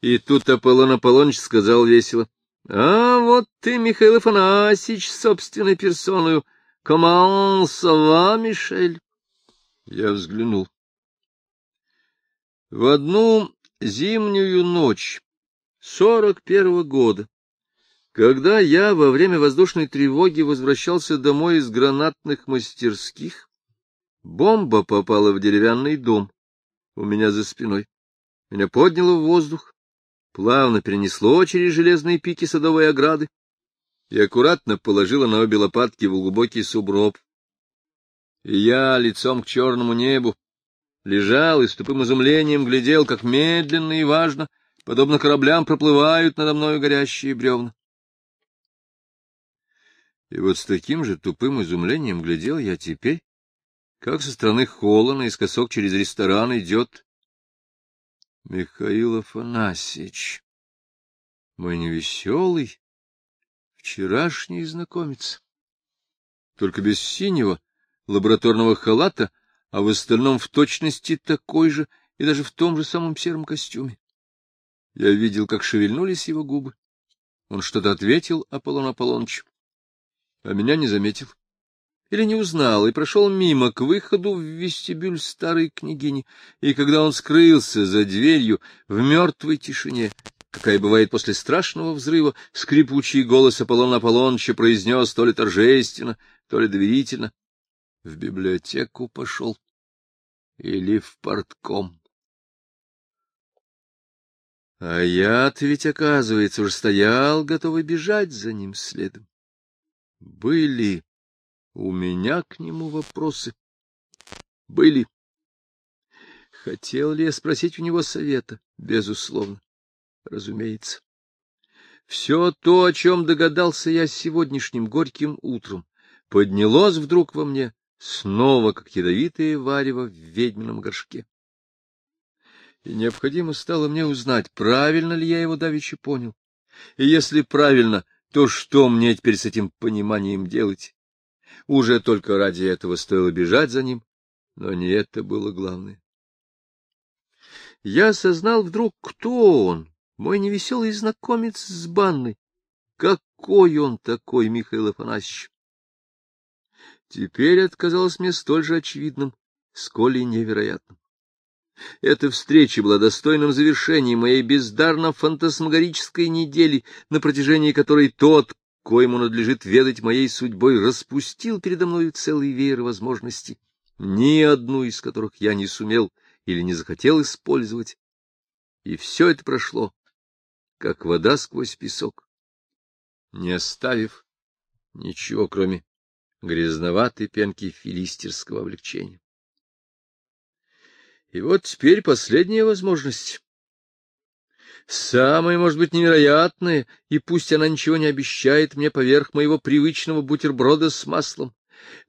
И тут Аполлон Аполлоныч сказал весело. — А вот ты, Михаил Афанасьевич, собственной персоною. Ça va, Мишель? Я взглянул. В одну зимнюю ночь сорок первого года, когда я во время воздушной тревоги возвращался домой из гранатных мастерских, бомба попала в деревянный дом у меня за спиной. Меня подняло в воздух, плавно перенесло через железные пики садовой ограды и аккуратно положило на обе лопатки в глубокий суброб. И я лицом к черному небу лежал и с тупым изумлением глядел, как медленно и важно, подобно кораблям, проплывают надо мною горящие бревна. И вот с таким же тупым изумлением глядел я теперь, как со стороны холла наискосок через ресторан идет Михаил Афанасьевич, мой невеселый, вчерашний знакомец. Только без синего лабораторного халата — а в остальном в точности такой же и даже в том же самом сером костюме. Я видел, как шевельнулись его губы. Он что-то ответил Аполлон Аполлоныч, а меня не заметил. Или не узнал, и прошел мимо к выходу в вестибюль старой княгини, и когда он скрылся за дверью в мертвой тишине, какая бывает после страшного взрыва, скрипучий голос Аполлона Аполлоныча произнес то ли торжественно, то ли доверительно в библиотеку пошел или в портком. А я-то ведь, оказывается, уже стоял, готовый бежать за ним следом. Были у меня к нему вопросы. Были. Хотел ли я спросить у него совета? Безусловно. Разумеется. Все то, о чем догадался я сегодняшним горьким утром, поднялось вдруг во мне снова как ядовитое варево в ведьмином горшке. И необходимо стало мне узнать, правильно ли я его давеча понял. И если правильно, то что мне теперь с этим пониманием делать? Уже только ради этого стоило бежать за ним, но не это было главное. Я осознал вдруг, кто он, мой невеселый знакомец с банной. Какой он такой, Михаил Афанасьевич? Теперь это казалось мне столь же очевидным, сколь и невероятным. Эта встреча была достойным завершением моей бездарно-фантасмагорической недели, на протяжении которой тот, коему надлежит ведать моей судьбой, распустил передо мною целый веер возможностей, ни одну из которых я не сумел или не захотел использовать. И все это прошло, как вода сквозь песок, не оставив ничего, кроме грязноватой пенки филистерского облегчения. И вот теперь последняя возможность. Самая, может быть, невероятная, и пусть она ничего не обещает мне поверх моего привычного бутерброда с маслом,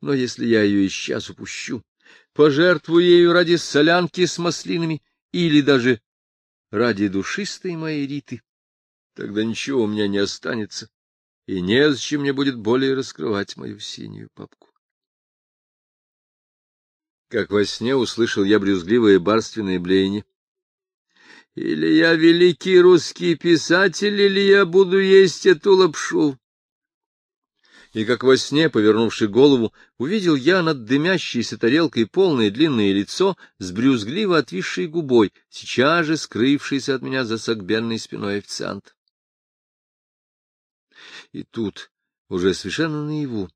но если я ее и сейчас упущу, пожертвую ею ради солянки с маслинами или даже ради душистой моей Риты, тогда ничего у меня не останется, и незачем мне будет более раскрывать мою синюю папку. Как во сне услышал я брюзгливое барственное блеяние. Или я великий русский писатель, или я буду есть эту лапшу. И как во сне, повернувши голову, увидел я над дымящейся тарелкой полное длинное лицо с брюзгливо отвисшей губой, сейчас же скрывшееся от меня за согбенной спиной официант. И тут, уже совершенно наяву,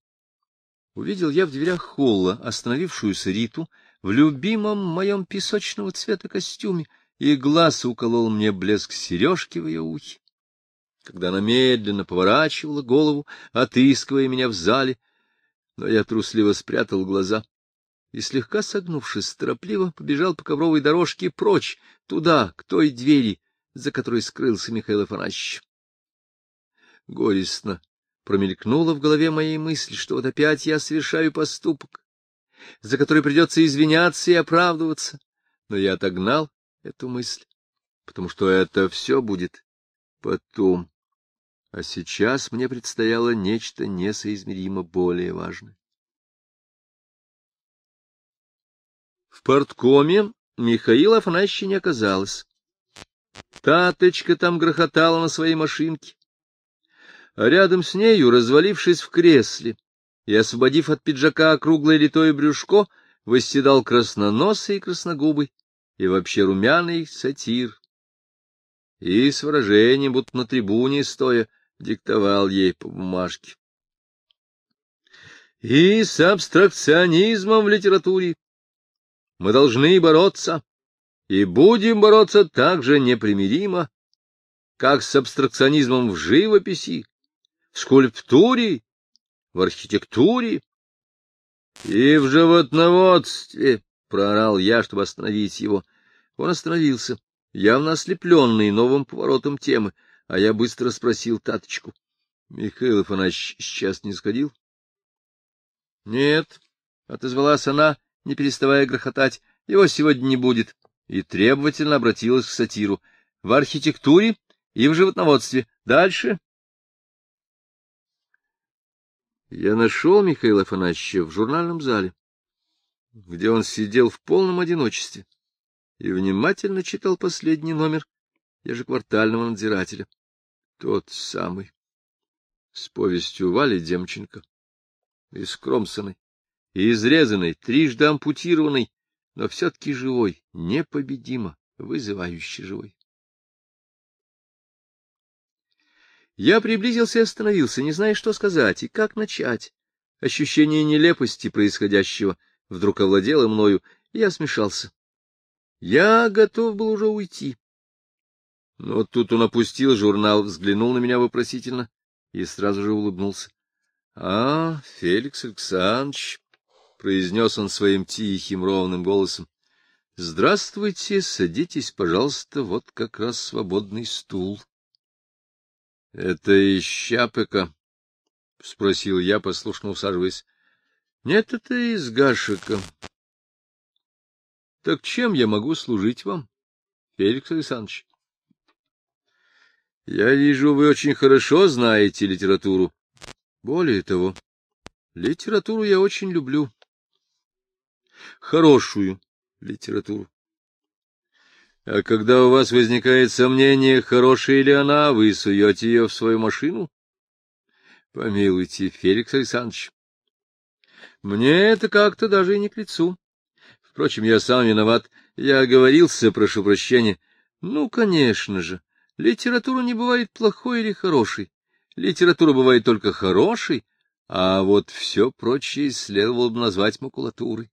увидел я в дверях холла остановившуюся Риту в любимом моем песочного цвета костюме, и глаз уколол мне блеск сережки в ее ухе. Когда она медленно поворачивала голову, отыскивая меня в зале, но я трусливо спрятал глаза и, слегка согнувшись, торопливо побежал по ковровой дорожке прочь, туда, к той двери, за которой скрылся Михаил Афанасьевич. Горестно промелькнула в голове моей мысль, что вот опять я совершаю поступок, за который придется извиняться и оправдываться. Но я отогнал эту мысль, потому что это все будет потом. А сейчас мне предстояло нечто несоизмеримо более важное. В порткоме Михаила Афанасьевича не оказалось. Таточка там грохотала на своей машинке. А рядом с нею, развалившись в кресле и освободив от пиджака округлое литое брюшко, восседал красноносый и красногубый, и вообще румяный сатир. И с выражением, будто на трибуне стоя, диктовал ей по бумажке. И с абстракционизмом в литературе мы должны бороться, и будем бороться так же непримиримо, как с абстракционизмом в живописи, в скульптуре, в архитектуре и в животноводстве, — проорал я, чтобы остановить его. Он остановился, явно ослепленный новым поворотом темы, а я быстро спросил Таточку. — Михаил Афанасьевич сейчас не сходил? — Нет, — отозвалась она, не переставая грохотать, — его сегодня не будет, и требовательно обратилась к сатиру. — В архитектуре и в животноводстве. Дальше. Я нашел Михаила Афанасьевича в журнальном зале, где он сидел в полном одиночестве и внимательно читал последний номер ежеквартального надзирателя. Тот самый, с повестью Вали Демченко, искромсанный и изрезанный, трижды ампутированный, но все-таки живой, непобедимо, вызывающий живой. Я приблизился и остановился, не зная, что сказать и как начать. Ощущение нелепости происходящего вдруг овладело мною, и я смешался. Я готов был уже уйти. Но тут он опустил журнал, взглянул на меня вопросительно и сразу же улыбнулся. — А, Феликс Александрович, — произнес он своим тихим ровным голосом, — здравствуйте, садитесь, пожалуйста, вот как раз свободный стул. — Это из Щапыка? — спросил я, послушно усаживаясь. — Нет, это из Гашика. — Так чем я могу служить вам, Феликс Александрович? — Я вижу, вы очень хорошо знаете литературу. Более того, литературу я очень люблю. Хорошую литературу. А когда у вас возникает сомнение, хорошая ли она, вы суете ее в свою машину? Помилуйте, Феликс Александрович. Мне это как-то даже и не к лицу. Впрочем, я сам виноват. Я оговорился, прошу прощения. Ну, конечно же, литература не бывает плохой или хорошей. Литература бывает только хорошей, а вот все прочее следовало бы назвать макулатурой.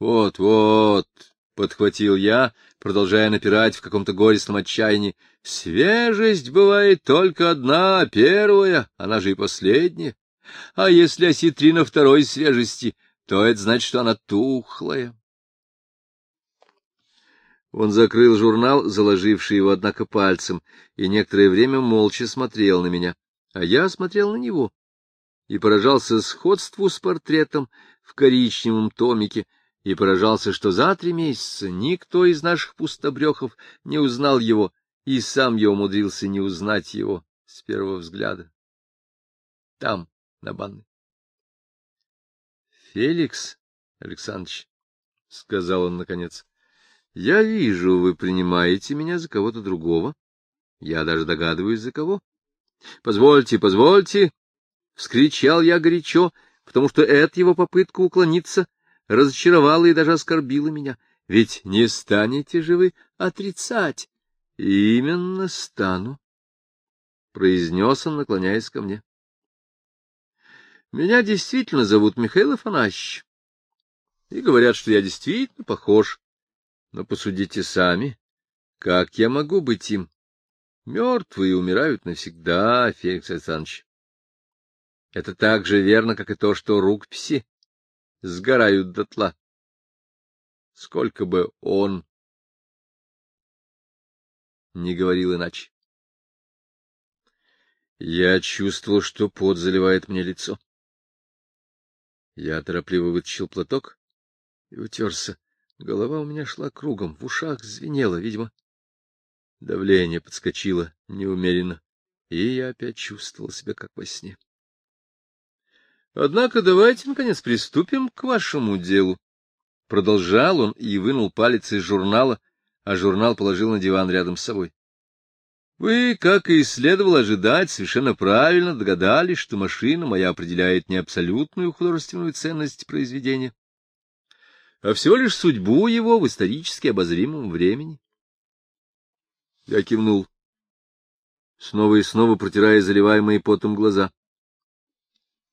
Вот, вот, — подхватил я, продолжая напирать в каком-то горестном отчаянии. — Свежесть бывает только одна, первая, она же и последняя. А если осетрина второй свежести, то это значит, что она тухлая. Он закрыл журнал, заложивший его, однако, пальцем, и некоторое время молча смотрел на меня, а я смотрел на него и поражался сходству с портретом в коричневом томике, и поражался, что за три месяца никто из наших пустобрехов не узнал его, и сам я умудрился не узнать его с первого взгляда. Там, на банной. — Феликс Александрович, — сказал он наконец, — я вижу, вы принимаете меня за кого-то другого. Я даже догадываюсь, за кого. — Позвольте, позвольте! — вскричал я горячо, потому что эта его попытка уклониться разочаровала и даже оскорбила меня. Ведь не станете же вы отрицать. — Именно стану, — произнес он, наклоняясь ко мне. — Меня действительно зовут Михаил Афанасьевич. И говорят, что я действительно похож. Но посудите сами, как я могу быть им? Мертвые умирают навсегда, Феликс Александрович. Это так же верно, как и то, что рукописи сгорают дотла. Сколько бы он не говорил иначе. Я чувствовал, что пот заливает мне лицо. Я торопливо вытащил платок и утерся. Голова у меня шла кругом, в ушах звенело, видимо. Давление подскочило неумеренно, и я опять чувствовал себя как во сне. Однако давайте, наконец, приступим к вашему делу. Продолжал он и вынул палец из журнала, а журнал положил на диван рядом с собой. Вы, как и следовало ожидать, совершенно правильно догадались, что машина моя определяет не абсолютную художественную ценность произведения, а всего лишь судьбу его в исторически обозримом времени. Я кивнул, снова и снова протирая заливаемые потом глаза.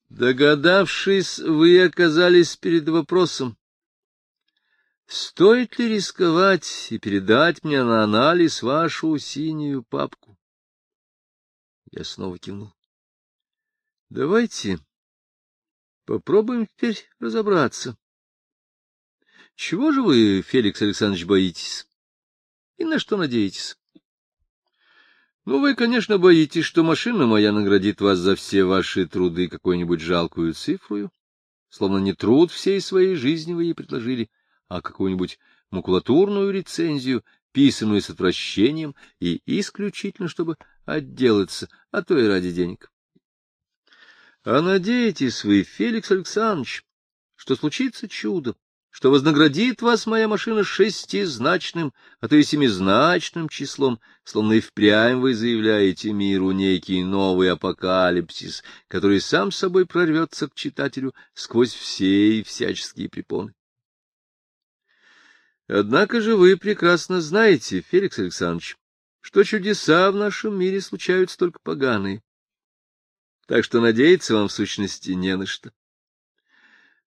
Догадавшись, вы оказались перед вопросом, Стоит ли рисковать и передать мне на анализ вашу синюю папку? Я снова кивнул. Давайте попробуем теперь разобраться. Чего же вы, Феликс Александрович, боитесь? И на что надеетесь? Ну, вы, конечно, боитесь, что машина моя наградит вас за все ваши труды какой-нибудь жалкую цифру, словно не труд всей своей жизни вы ей предложили, — а какую-нибудь макулатурную рецензию, писанную с отвращением и исключительно, чтобы отделаться, а то и ради денег. А надеетесь вы, Феликс Александрович, что случится чудо, что вознаградит вас моя машина шестизначным, а то и семизначным числом, словно и впрямь вы заявляете миру некий новый апокалипсис, который сам собой прорвется к читателю сквозь все и всяческие препоны. Однако же вы прекрасно знаете, Феликс Александрович, что чудеса в нашем мире случаются только поганые. Так что надеяться вам в сущности не на что.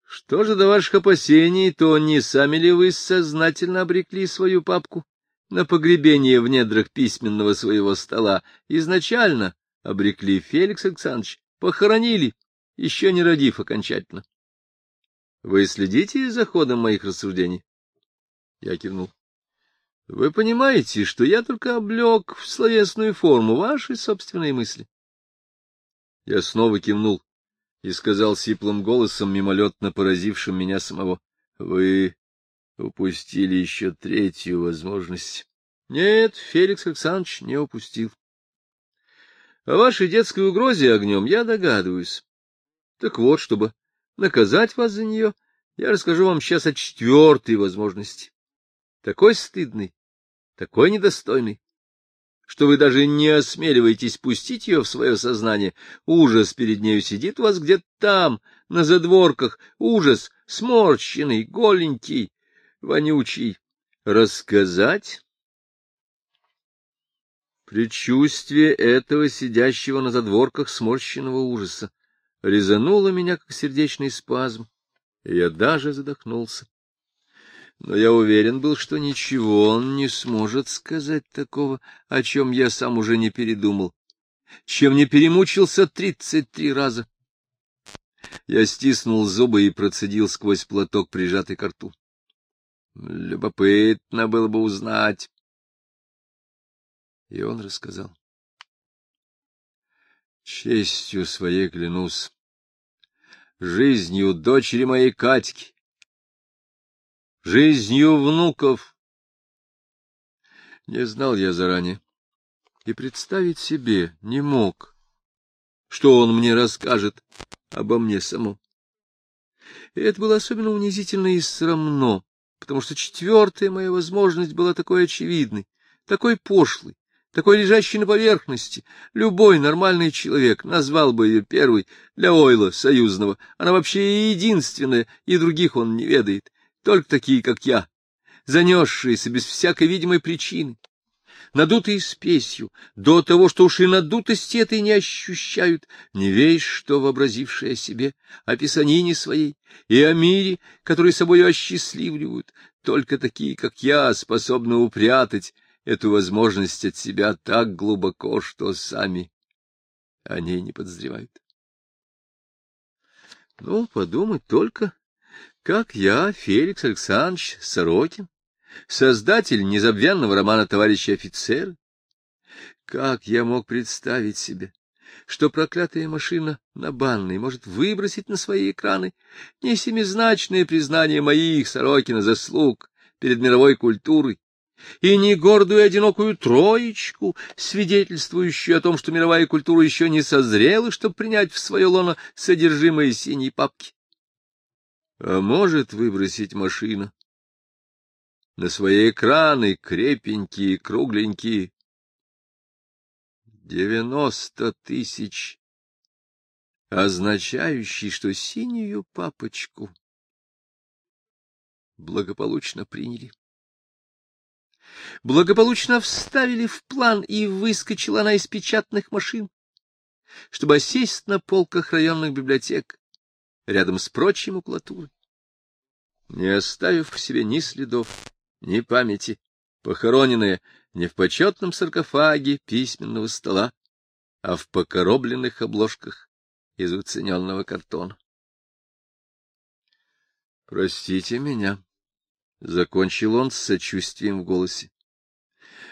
Что же до ваших опасений, то не сами ли вы сознательно обрекли свою папку на погребение в недрах письменного своего стола? Изначально обрекли Феликс Александрович, похоронили, еще не родив окончательно. Вы следите за ходом моих рассуждений? Я кивнул. — Вы понимаете, что я только облег в словесную форму ваши собственные мысли? Я снова кивнул и сказал сиплым голосом, мимолетно поразившим меня самого. — Вы упустили еще третью возможность. — Нет, Феликс Александрович не упустил. О вашей детской угрозе огнем я догадываюсь. Так вот, чтобы наказать вас за нее, я расскажу вам сейчас о четвертой возможности такой стыдный, такой недостойный, что вы даже не осмеливаетесь пустить ее в свое сознание. Ужас перед нею сидит у вас где-то там, на задворках, ужас, сморщенный, голенький, вонючий. Рассказать? Предчувствие этого сидящего на задворках сморщенного ужаса резануло меня, как сердечный спазм, и я даже задохнулся но я уверен был, что ничего он не сможет сказать такого, о чем я сам уже не передумал, чем не перемучился тридцать три раза. Я стиснул зубы и процедил сквозь платок, прижатый к рту. Любопытно было бы узнать. И он рассказал. Честью своей клянусь, жизнью дочери моей Катьки, жизнью внуков. Не знал я заранее и представить себе не мог, что он мне расскажет обо мне самом. И это было особенно унизительно и срамно, потому что четвертая моя возможность была такой очевидной, такой пошлой, такой лежащей на поверхности. Любой нормальный человек назвал бы ее первой для Ойла союзного. Она вообще единственная, и других он не ведает только такие, как я, занесшиеся без всякой видимой причины, надутые спесью, до того, что уж и надутости этой не ощущают, не весь что вообразившие о себе, о писанине своей и о мире, который собою осчастливливают, только такие, как я, способны упрятать эту возможность от себя так глубоко, что сами о ней не подозревают. Ну, подумать только, как я, Феликс Александрович Сорокин, создатель незабвенного романа «Товарищи офицеры», как я мог представить себе, что проклятая машина на банной может выбросить на свои экраны не семизначное признание моих, Сорокина, заслуг перед мировой культурой, и не гордую одинокую троечку, свидетельствующую о том, что мировая культура еще не созрела, чтобы принять в свое лоно содержимое синей папки а может выбросить машина. На свои экраны крепенькие, кругленькие, Девяносто тысяч, означающий, что синюю папочку благополучно приняли. Благополучно вставили в план, и выскочила она из печатных машин, чтобы осесть на полках районных библиотек рядом с прочей макулатурой, не оставив в себе ни следов, ни памяти, похороненная не в почетном саркофаге письменного стола, а в покоробленных обложках из уцененного картона. Простите меня, — закончил он с сочувствием в голосе.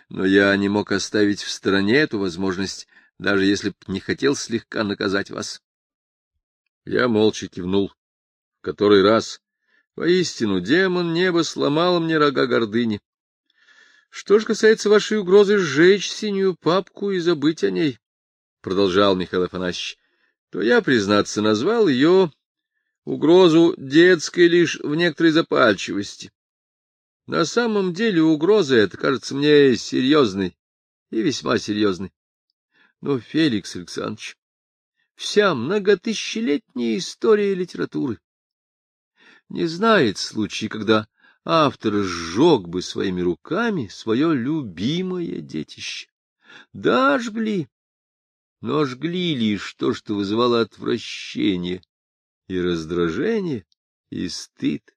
Но я не мог оставить в стороне эту возможность, даже если б не хотел слегка наказать вас. Я молча кивнул. В который раз. Воистину, демон неба сломал мне рога гордыни. Что же касается вашей угрозы сжечь синюю папку и забыть о ней, — продолжал Михаил Афанасьевич, — то я, признаться, назвал ее угрозу детской лишь в некоторой запальчивости. На самом деле угроза эта кажется мне серьезной и весьма серьезной. Но, Феликс Александрович, вся многотысячелетняя история литературы не знает случая, когда автор сжег бы своими руками свое любимое детище. Да, жгли, но жгли лишь то, что вызывало отвращение и раздражение, и стыд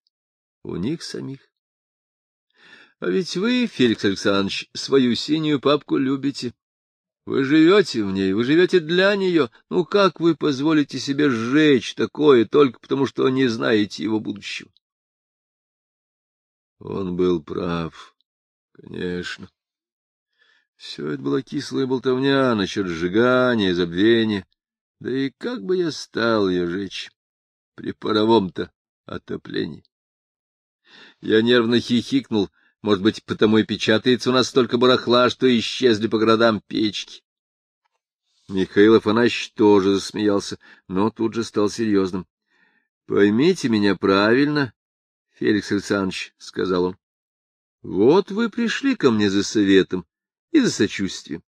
у них самих. А ведь вы, Феликс Александрович, свою синюю папку любите. Вы живете в ней, вы живете для нее. Ну как вы позволите себе сжечь такое только потому, что не знаете его будущего? Он был прав, конечно. Все это была кислая болтовня насчет сжигания, забвения. Да и как бы я стал ее жечь при паровом-то отоплении? Я нервно хихикнул, может быть, потому и печатается у нас столько барахла, что исчезли по городам печки. Михаил Афанасьевич тоже засмеялся, но тут же стал серьезным. — Поймите меня правильно, Феликс Александрович, — сказал он. — Вот вы пришли ко мне за советом и за сочувствием.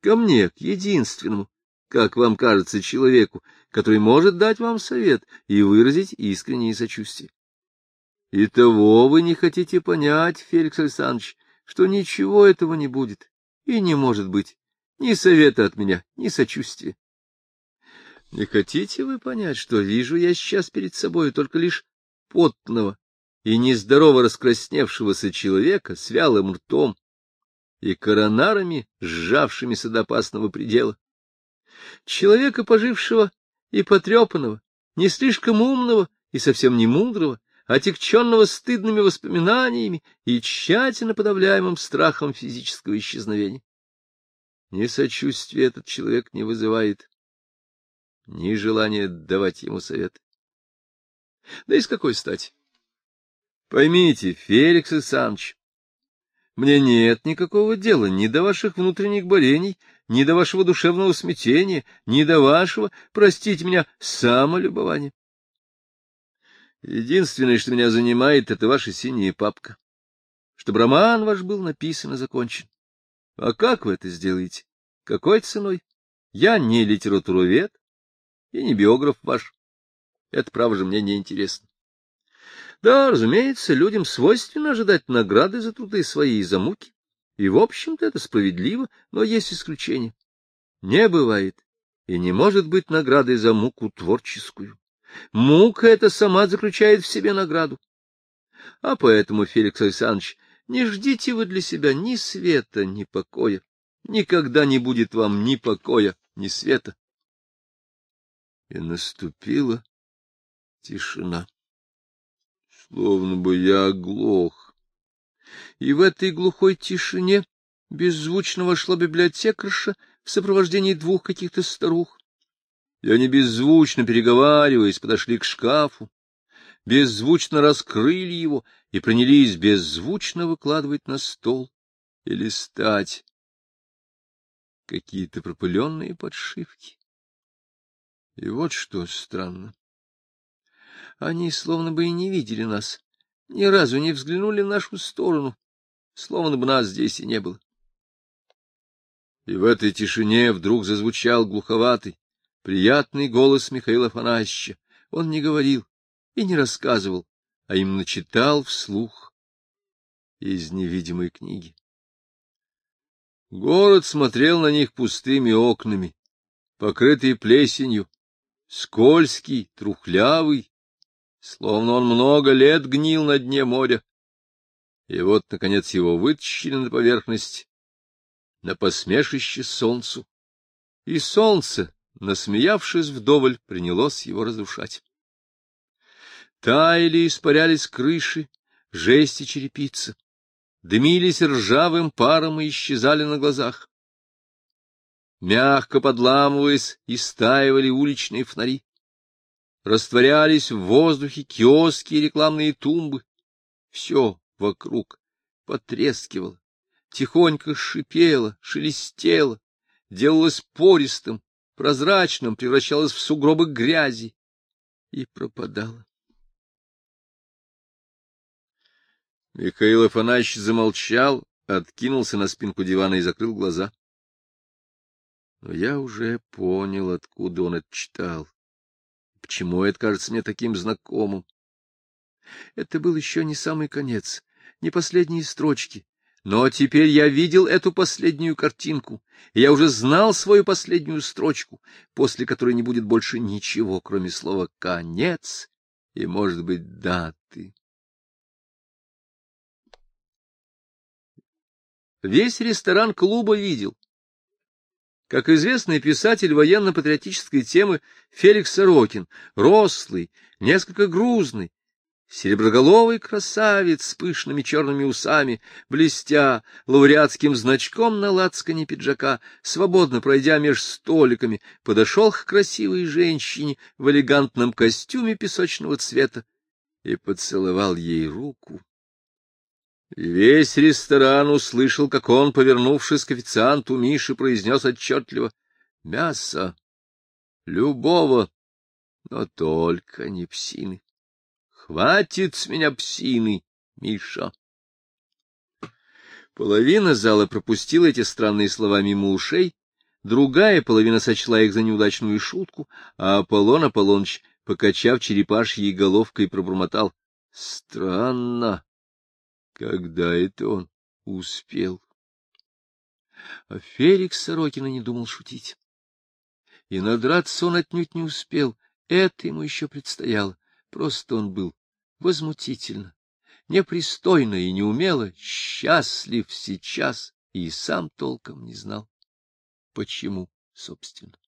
Ко мне, к единственному, как вам кажется, человеку, который может дать вам совет и выразить искреннее сочувствие. И того вы не хотите понять, Феликс Александрович, что ничего этого не будет и не может быть, ни совета от меня, ни сочувствия. Не хотите вы понять, что вижу я сейчас перед собой только лишь потного и нездорово раскрасневшегося человека с вялым ртом и коронарами, сжавшимися до опасного предела? Человека, пожившего и потрепанного, не слишком умного и совсем не мудрого, отягченного стыдными воспоминаниями и тщательно подавляемым страхом физического исчезновения. Ни сочувствия этот человек не вызывает, ни желания давать ему совет. Да и с какой стати? Поймите, Феликс Александрович, мне нет никакого дела ни до ваших внутренних борений, ни до вашего душевного смятения, ни до вашего, простите меня, самолюбования. Единственное, что меня занимает, — это ваша синяя папка. Чтобы роман ваш был написан и закончен. А как вы это сделаете? Какой ценой? Я не литературовед и не биограф ваш. Это, право же, мне не интересно. Да, разумеется, людям свойственно ожидать награды за труды свои и за муки. И, в общем-то, это справедливо, но есть исключение. Не бывает и не может быть наградой за муку творческую. Мука эта сама заключает в себе награду. А поэтому, Феликс Александрович, не ждите вы для себя ни света, ни покоя. Никогда не будет вам ни покоя, ни света. И наступила тишина. Словно бы я оглох. И в этой глухой тишине беззвучно вошла библиотекарша в сопровождении двух каких-то старух и они, беззвучно переговариваясь, подошли к шкафу, беззвучно раскрыли его и принялись беззвучно выкладывать на стол и листать какие-то пропыленные подшивки. И вот что странно. Они словно бы и не видели нас, ни разу не взглянули в нашу сторону, словно бы нас здесь и не было. И в этой тишине вдруг зазвучал глуховатый, приятный голос Михаила Афанасьевича. Он не говорил и не рассказывал, а именно читал вслух из невидимой книги. Город смотрел на них пустыми окнами, покрытый плесенью, скользкий, трухлявый, словно он много лет гнил на дне моря. И вот, наконец, его вытащили на поверхность, на посмешище солнцу. И солнце, насмеявшись вдоволь, принялось его разрушать. Таяли испарялись крыши, жести черепица, дымились ржавым паром и исчезали на глазах. Мягко подламываясь, истаивали уличные фонари. Растворялись в воздухе киоски и рекламные тумбы. Все вокруг потрескивало, тихонько шипело, шелестело, делалось пористым, прозрачным, превращалось в сугробы грязи и пропадало. Михаил Афанасьевич замолчал, откинулся на спинку дивана и закрыл глаза. Но я уже понял, откуда он это читал. Почему это кажется мне таким знакомым? Это был еще не самый конец, не последние строчки. Но теперь я видел эту последнюю картинку, и я уже знал свою последнюю строчку, после которой не будет больше ничего, кроме слова «конец» и, может быть, даты. Весь ресторан клуба видел. Как известный писатель военно-патриотической темы Феликс Сорокин, рослый, несколько грузный, Сереброголовый красавец с пышными черными усами, блестя лауреатским значком на лацкане пиджака, свободно пройдя меж столиками, подошел к красивой женщине в элегантном костюме песочного цвета и поцеловал ей руку. Весь ресторан услышал, как он, повернувшись к официанту Миши, произнес отчетливо «Мясо! Любого, но только не псины!» Хватит с меня псины, Миша. Половина зала пропустила эти странные слова мимо ушей, другая половина сочла их за неудачную шутку, а Аполлон Аполлоныч, покачав черепашьей головкой, пробормотал. Странно, когда это он успел. А Феликс Сорокина не думал шутить. И надраться он отнюдь не успел, это ему еще предстояло. Просто он был возмутительно, непристойно и неумело счастлив сейчас и сам толком не знал, почему, собственно.